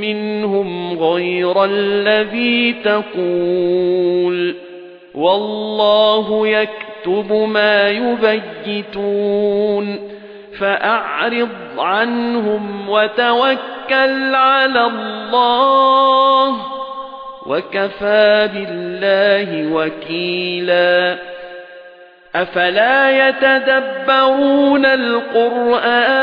مِنْهُمْ غَيْرَ الَّذِي تَقُولُ وَاللَّهُ يَكْتُبُ مَا يُبَيِّتُونَ فَأَعْرِضْ عَنْهُمْ وَتَوَكَّلْ عَلَى اللَّهِ وَكَفَى بِاللَّهِ وَكِيلًا أَفَلَا يَتَدَبَّرُونَ الْقُرْآنَ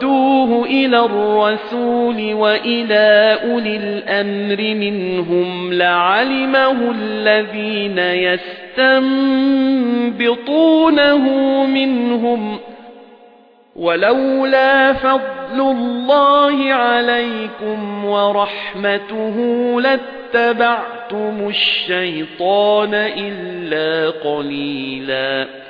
رَدُّوهُ إِلَى الرَّسُولِ وَإِلَى أُولِي الْأَمْرِ مِنْهُمْ لَعَلِمَهُ الَّذِينَ يَسْتَنبِطُونَهُ مِنْهُمْ وَلَوْلَا فَضْلُ اللَّهِ عَلَيْكُمْ وَرَحْمَتُهُ لَاتَّبَعْتُمُ الشَّيْطَانَ إِلَّا قَلِيلًا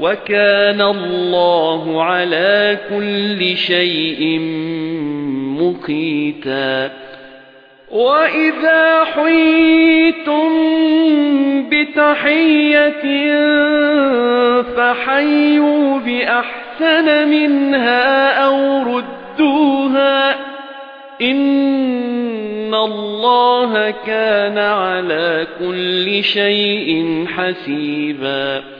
وَكَانَ اللَّهُ عَلَى كُلِّ شَيْءٍ مُقِيتًا. وَإِذَا حُيِّيتُم بِتَحِيَّةٍ فَحَيُّوا بِأَحْسَنَ مِنْهَا أَوْ رُدُّوهَا. إِنَّ اللَّهَ كَانَ عَلَى كُلِّ شَيْءٍ حَسِيبًا.